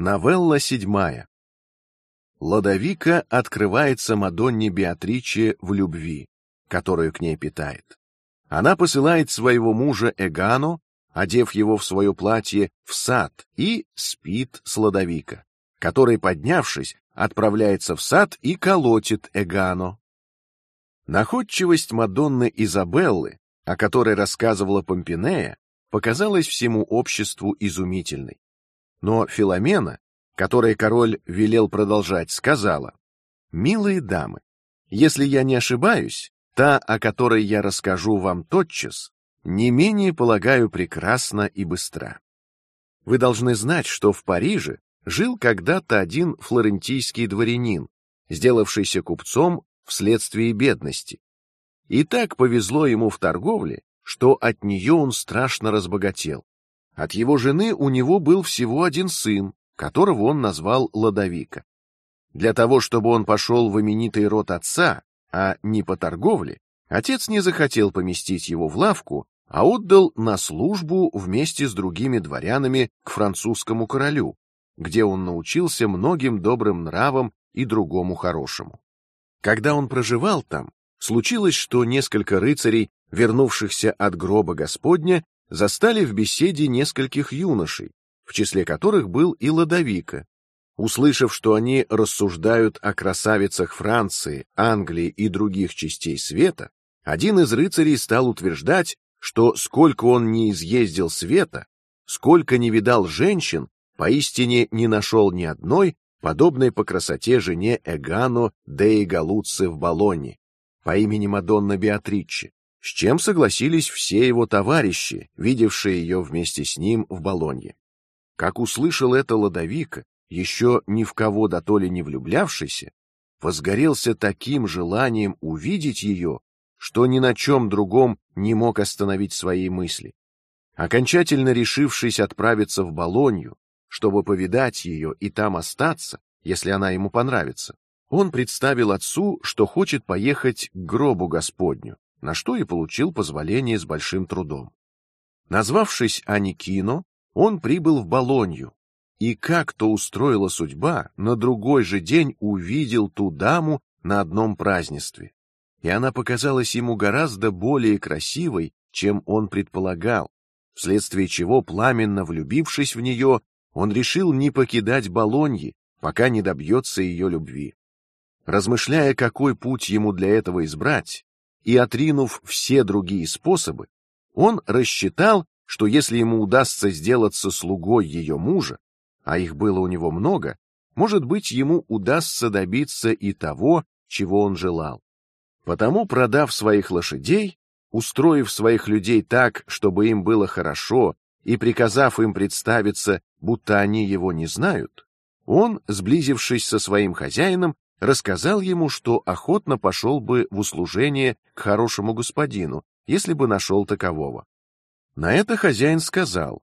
Новелла седьмая. Ладовика открывается Мадонне Беатриче в любви, которую к ней питает. Она посылает своего мужа Эгано, одев его в свое платье, в сад и спит с Ладовика, который, поднявшись, отправляется в сад и колотит Эгано. Находчивость Мадонны Изабеллы, о которой рассказывала Помпинея, показалась всему обществу изумительной. Но Филомена, которой король велел продолжать, сказала: "Милые дамы, если я не ошибаюсь, та, о которой я расскажу вам тотчас, не менее полагаю прекрасна и быстра. Вы должны знать, что в Париже жил когда-то один флорентийский дворянин, сделавшийся купцом вследствие бедности. И так повезло ему в торговле, что от нее он страшно разбогател. От его жены у него был всего один сын, которого он назвал Ладовика. Для того, чтобы он пошел в именитый род отца, а не по торговле, отец не захотел поместить его в лавку, а отдал на службу вместе с другими дворянами к французскому королю, где он научился многим добрым нравам и другому хорошему. Когда он проживал там, случилось, что несколько рыцарей, вернувшихся от гроба Господня, застали в беседе нескольких юношей, в числе которых был и Ладовика. Услышав, что они рассуждают о красавицах Франции, Англии и других частей света, один из рыцарей стал утверждать, что сколько он не изъездил света, сколько не видал женщин, поистине не нашел ни одной подобной по красоте жене Эгано де Галуци в Болонне по имени Мадонна Беатриче, с чем согласились все его товарищи, видевшие ее вместе с ним в Болонье. Как услышал это Ладовик, еще ни в кого до то не влюблявшийся, возгорелся таким желанием увидеть ее, что ни на чем другом не мог остановить свои мысли. Окончательно решившись отправиться в Болонью, чтобы повидать ее и там остаться, если она ему понравится, он представил отцу, что хочет поехать к гробу Господню, на что и получил позволение с большим трудом. Назвавшись Аникино, он прибыл в Болонью, и как то устроила судьба, на другой же день увидел ту даму на одном празднестве, и она показалась ему гораздо более красивой, чем он предполагал, вследствие чего пламенно влюбившись в нее, он решил не покидать Болоньи, пока не добьется ее любви. Размышляя, какой путь ему для этого избрать, и отринув все другие способы, он рассчитал, что если ему удастся сделаться слугой ее мужа, а их было у него много, может быть, ему удастся добиться и того, чего он желал. Потому, продав своих лошадей, устроив своих людей так, чтобы им было хорошо, и приказав им представиться, будто они его не знают, он, сблизившись со своим хозяином, рассказал ему, что охотно пошел бы в услужение к хорошему господину, если бы нашел такового. На это хозяин сказал: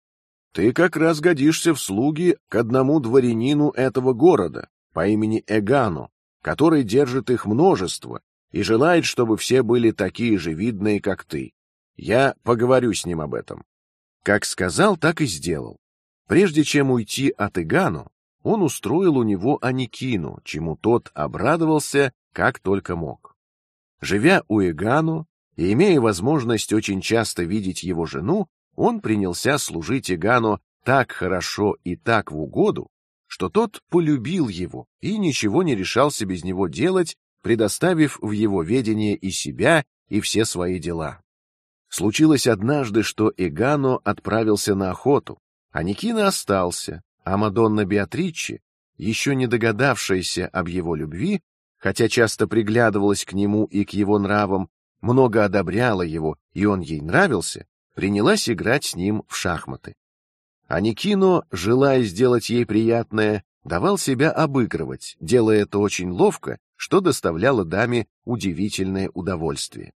"Ты как раз годишься в слуги к одному дворянину этого города по имени Эгано, который держит их множество и желает, чтобы все были такие же видные, как ты. Я поговорю с ним об этом". Как сказал, так и сделал. Прежде чем уйти от Эгано, он устроил у него Аникину, чему тот обрадовался как только мог. Живя у Эгано, и имея возможность очень часто видеть его жену, он принялся служить Игану так хорошо и так в угоду, что тот полюбил его и ничего не решался без него делать, предоставив в его ведение и себя, и все свои дела. Случилось однажды, что Игано отправился на охоту, а Никина остался, а Мадонна Беатриче, еще не догадавшаяся об его любви, хотя часто приглядывалась к нему и к его нравам, много одобряла его, и он ей нравился, принялась играть с ним в шахматы. А Никино, желая сделать ей приятное, давал себя обыгрывать, делая это очень ловко, что доставляло даме удивительное удовольствие.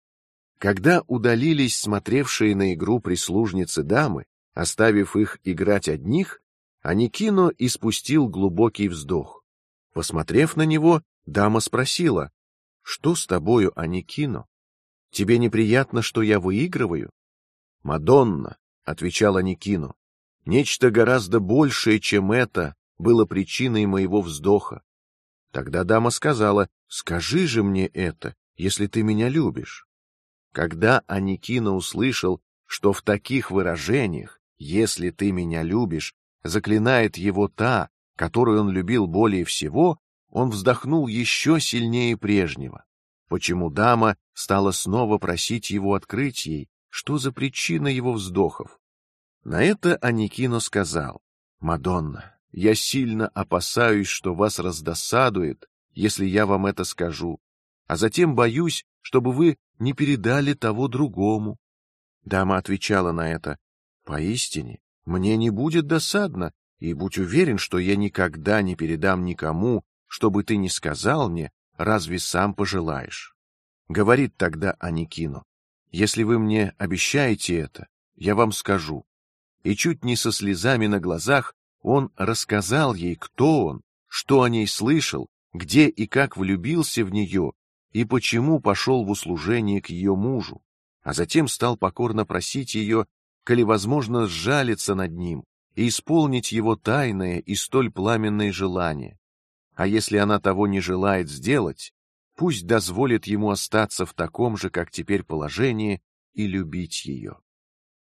Когда удалились смотревшие на игру прислужницы дамы, оставив их играть одних, Аникино испустил глубокий вздох. Посмотрев на него, дама спросила: "Что с тобою, Аникино? Тебе неприятно, что я выигрываю? Мадонна, отвечала Никино, нечто гораздо большее, чем это, было причиной моего вздоха. Тогда дама сказала: "Скажи же мне это, если ты меня любишь". Когда Аникина услышал, что в таких выражениях, если ты меня любишь, заклинает его та, которую он любил более всего, он вздохнул еще сильнее прежнего. Почему дама стала снова просить его открыть ей, что за причина его вздохов? На это Аникино сказал: Мадонна, я сильно опасаюсь, что вас раздосадует, если я вам это скажу, а затем боюсь, чтобы вы не передали того другому. Дама отвечала на это: поистине, мне не будет досадно, и будь уверен, что я никогда не передам никому, чтобы ты не сказал мне, разве сам пожелаешь? Говорит тогда Аникино: если вы мне обещаете это, я вам скажу. И чуть не со слезами на глазах он рассказал ей, кто он, что о ней слышал, где и как влюбился в нее и почему пошел в услужение к ее мужу, а затем стал покорно просить ее, коли возможно, сжалиться над ним и исполнить его тайное и столь пламенное желание. А если она того не желает сделать, пусть дозволит ему остаться в таком же, как теперь положении, и любить ее.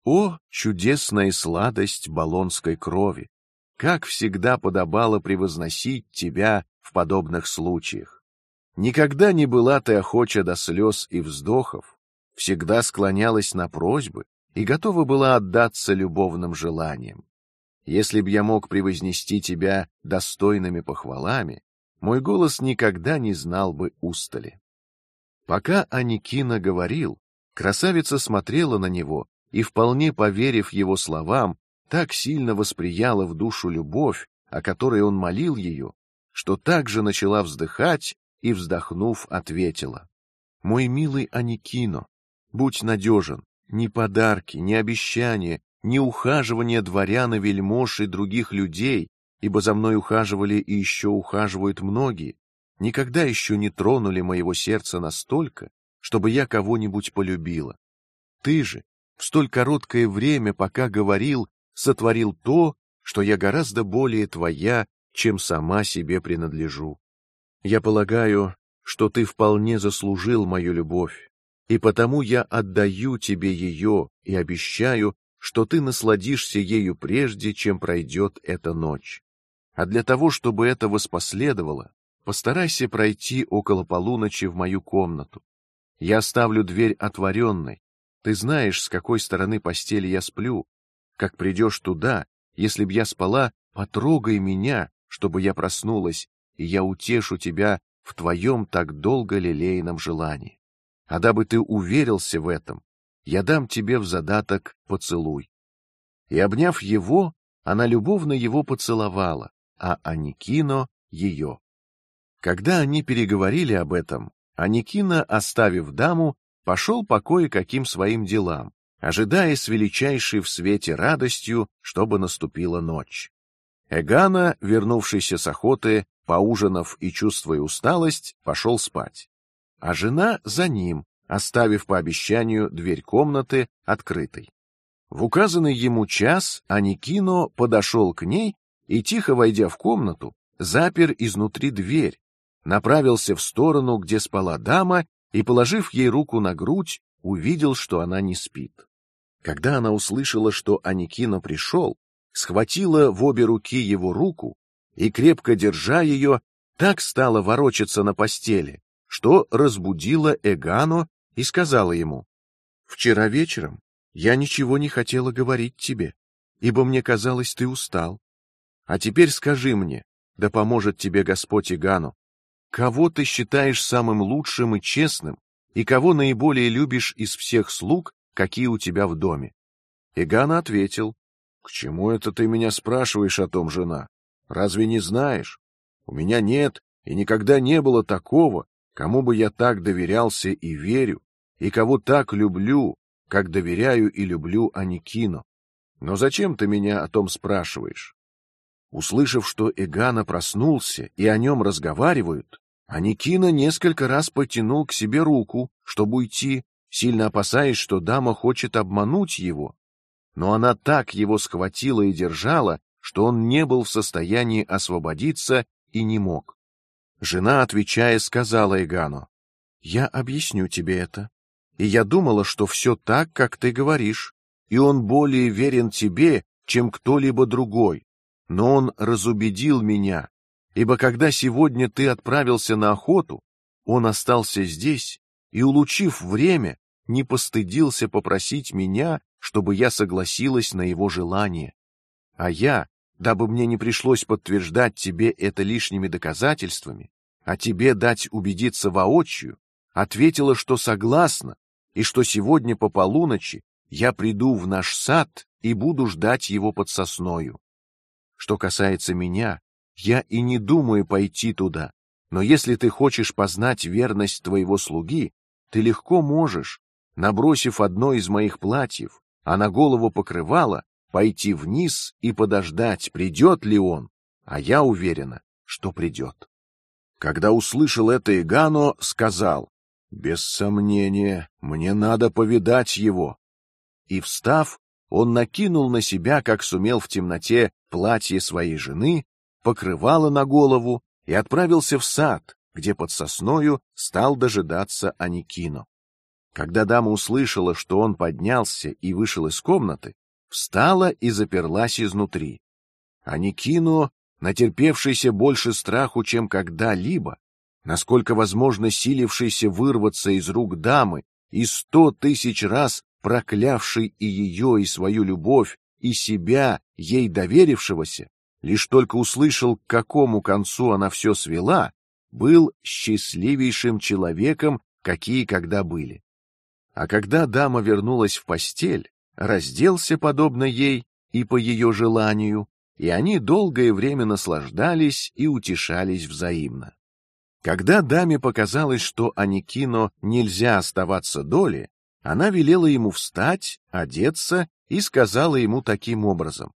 О, чудесная сладость балонской крови! Как всегда подобало превозносить тебя в подобных случаях. Никогда не была ты охоча до слез и вздохов, всегда склонялась на просьбы и готова была отдаться любовным желаниям. Если б я мог превознести тебя достойными похвалами, мой голос никогда не знал бы устали. Пока Аникина говорил, красавица смотрела на него и, вполне поверив его словам, так сильно восприяла в душу любовь, о которой он молил ее, что также начала вздыхать и, вздохнув, ответила: "Мой милый Аникино, будь надежен, ни подарки, ни обещания, ни ухаживания дворян и вельмож и других людей, ибо за мной ухаживали и еще ухаживают многие, никогда еще не тронули моего сердца настолько, чтобы я кого-нибудь полюбила. Ты же в столь короткое время, пока говорил, сотворил то, что я гораздо более твоя, чем сама себе принадлежу. Я полагаю, что ты вполне заслужил мою любовь, и потому я отдаю тебе ее и обещаю, что ты насладишься ею прежде, чем пройдет эта ночь. А для того, чтобы это воспоследовало, постарайся пройти около полуночи в мою комнату. Я оставлю дверь отворенной. Ты знаешь, с какой стороны постели я сплю, как придешь туда, если б я спала, потрогай меня, чтобы я проснулась, и я утешу тебя в твоем так долго лелеянном желании. А дабы ты уверился в этом, я дам тебе в задаток поцелуй. И обняв его, она любовно его поцеловала, а Аникино ее. Когда они переговорили об этом, Аникино, оставив даму, пошел по кое-каким своим делам, ожидая с величайшей в свете радостью, чтобы наступила ночь. Эгана, вернувшийся с охоты, поужинав и чувствуя усталость, пошел спать, а жена за ним, оставив по обещанию дверь комнаты открытой. В указанный ему час Аникино подошел к ней и тихо войдя в комнату, запер изнутри дверь, направился в сторону, где спала дама, и положив ей руку на грудь, увидел, что она не спит. Когда она услышала, что Аникино пришел, схватила в обе руки его руку и крепко держа ее, так стала ворочаться на постели, что разбудила Эгано и сказала ему: "Вчера вечером я ничего не хотела говорить тебе, ибо мне казалось, ты устал. А теперь скажи мне, да поможет тебе Господь Игану, кого ты считаешь самым лучшим и честным, и кого наиболее любишь из всех слуг, какие у тебя в доме? Игана ответил: К чему это ты меня спрашиваешь о том, жена? Разве не знаешь? У меня нет и никогда не было такого, кому бы я так доверялся и верю, и кого так люблю, как доверяю и люблю Аникино. Но зачем ты меня о том спрашиваешь? Услышав, что Эгана проснулся и о нем разговаривают, Аникина несколько раз потянул к себе руку, чтобы уйти, сильно опасаясь, что дама хочет обмануть его. Но она так его схватила и держала, что он не был в состоянии освободиться и не мог. Жена, отвечая, сказала Эгану: "Я объясню тебе это, и я думала, что все так, как ты говоришь, и он более верен тебе, чем кто-либо другой. Но он разубедил меня, ибо когда сегодня ты отправился на охоту, он остался здесь и, улучив время, не постыдился попросить меня, чтобы я согласилась на его желание. А я, дабы мне не пришлось подтверждать тебе это лишними доказательствами, а тебе дать убедиться воочию, ответила, что согласна и что сегодня по полуночи я приду в наш сад и буду ждать его под сосною. Что касается меня, я и не думаю пойти туда. Но если ты хочешь познать верность твоего слуги, ты легко можешь, набросив одно из моих платьев, а на голову покрывало, пойти вниз и подождать, придет ли он. А я уверена, что придет. Когда услышал это Игано, сказал: без сомнения, мне надо повидать его. И встав, он накинул на себя, как сумел в темноте, платье своей жены, покрывало на голову и отправился в сад, где под сосною стал дожидаться Аникино. Когда дама услышала, что он поднялся и вышел из комнаты, встала и заперлась изнутри. Аникино, натерпевшийся больше страху, чем когда-либо, насколько возможно силившийся вырваться из рук дамы и сто тысяч раз проклявший и ее, и свою любовь, и себя, ей доверившегося, лишь только услышал, к какому концу она все свела, был счастливейшим человеком, какие когда были. А когда дама вернулась в постель, разделся подобно ей и по ее желанию, и они долгое время наслаждались и утешались взаимно. Когда даме показалось, что Аникино нельзя оставаться доли, она велела ему встать, одеться и сказала ему таким образом: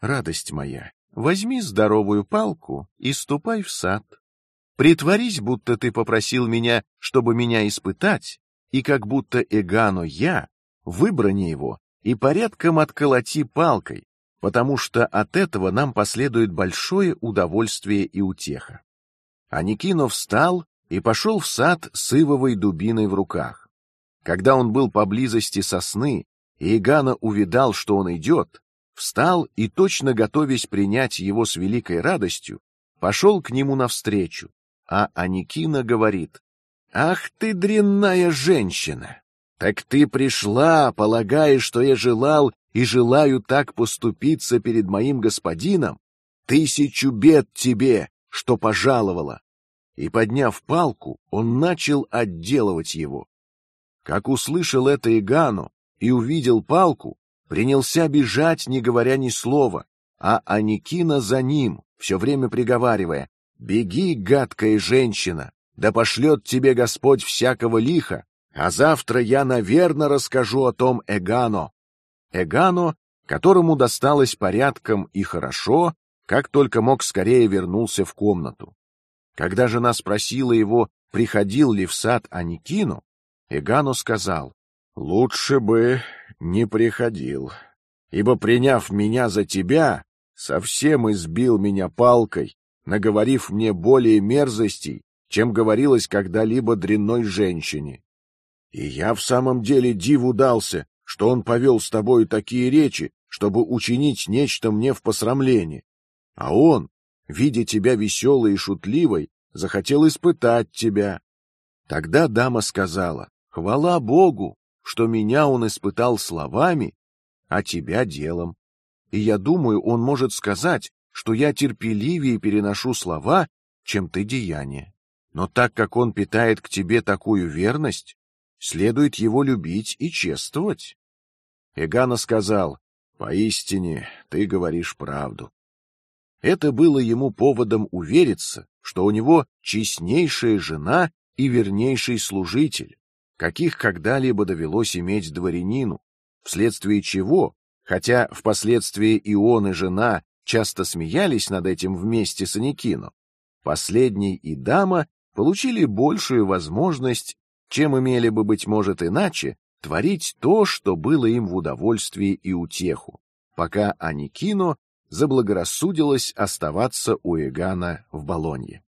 "Радость моя, возьми здоровую палку и ступай в сад. Притворись, будто ты попросил меня, чтобы меня испытать, и как будто Эгано я, выбрани его и порядком отколоти палкой, потому что от этого нам последует большое удовольствие и утеха. Аникино встал и пошел в сад с ивовой дубиной в руках. Когда он был поблизости сосны, Игана увидал, что он идет, встал и точно готовясь принять его с великой радостью, пошел к нему навстречу. А Аникина говорит: "Ах ты дрянная женщина! Так ты пришла, полагая, что я желал и желаю так поступиться перед моим господином? Тысячу бед тебе, что пожаловала. И подняв палку, он начал отделывать его. Как услышал это Игану и увидел палку, принялся бежать, не говоря ни слова, а Аникина за ним, все время приговаривая: "Беги, гадкая женщина, да пошлет тебе Господь всякого лиха, а завтра я, наверное, расскажу о том Эгано". Эгано, которому досталось порядком и хорошо, как только мог скорее вернулся в комнату. Когда жена спросила его, приходил ли в сад Аникину, Эгано сказал: "Лучше бы не приходил, ибо приняв меня за тебя, совсем избил меня палкой, наговорив мне более мерзостей, чем говорилось когда-либо дрянной женщине. И я в самом деле диву дался, что он повел с тобой такие речи, чтобы учинить нечто мне в посрамление. А он, видя тебя веселой и шутливой, захотел испытать тебя. Тогда дама сказала: "Хвала Богу, что меня он испытал словами, а тебя делом. И я думаю, он может сказать, что я терпеливее переношу слова, чем ты деяния. Но так как он питает к тебе такую верность, следует его любить и чествовать". Эгана сказал: "Поистине, ты говоришь правду. Это было ему поводом увериться, что у него честнейшая жена и вернейший служитель, каких когда-либо довелось иметь дворянину, вследствие чего, хотя впоследствии и он и жена часто смеялись над этим вместе с Аникино, последний и дама получили большую возможность, чем имели бы быть может иначе, творить то, что было им в удовольствие и утеху, пока Аникино заблагорассудилось оставаться у Эгана в Болонье.